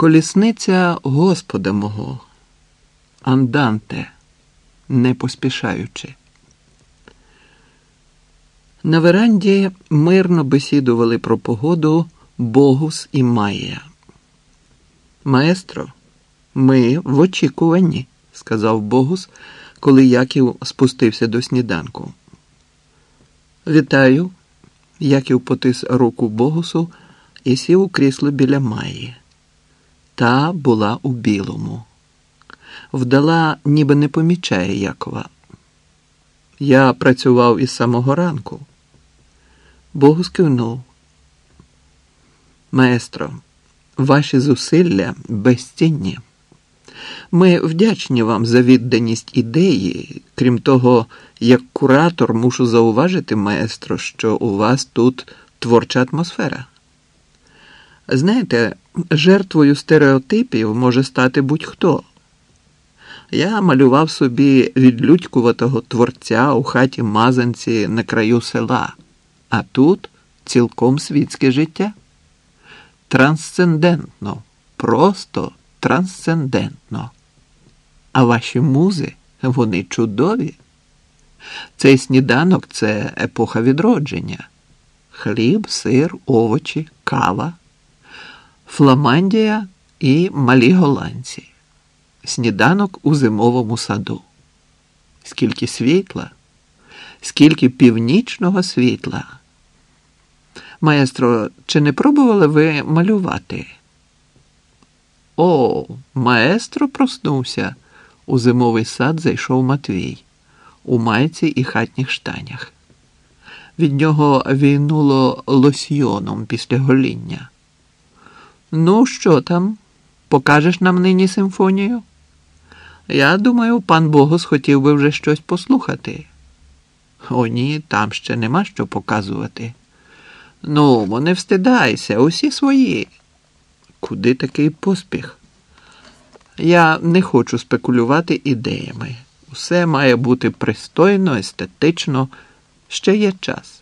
Колісниця Господа мого, анданте, не поспішаючи. На веранді мирно бесідували про погоду Богус і Майя. Маестро, ми в очікуванні, сказав Богус, коли Яків спустився до сніданку. Вітаю. Яків потис руку Богусу і сів у крісло біля Майї. Та була у білому. Вдала, ніби не помічає Якова. Я працював із самого ранку. Богус кивнув. Маестро, ваші зусилля безцінні. Ми вдячні вам за відданість ідеї. Крім того, як куратор мушу зауважити, маестро, що у вас тут творча атмосфера. Знаєте, жертвою стереотипів може стати будь-хто. Я малював собі відлюдькуватого творця у хаті мазанці на краю села, а тут цілком світське життя. Трансцендентно, просто трансцендентно. А ваші музи, вони чудові. Цей сніданок це епоха відродження. Хліб, сир, овочі, кава, Фламандія і малі голландці. Сніданок у зимовому саду. Скільки світла, скільки північного світла. Маестро, чи не пробували ви малювати? О, маестро проснувся. У зимовий сад зайшов Матвій у майці і хатніх штанях. Від нього війнуло лосьйоном після гоління. Ну, що там? Покажеш нам нині симфонію? Я думаю, пан Богос хотів би вже щось послухати. О, ні, там ще нема що показувати. Ну, не встидайся, усі свої. Куди такий поспіх? Я не хочу спекулювати ідеями. Усе має бути пристойно, естетично, ще є час.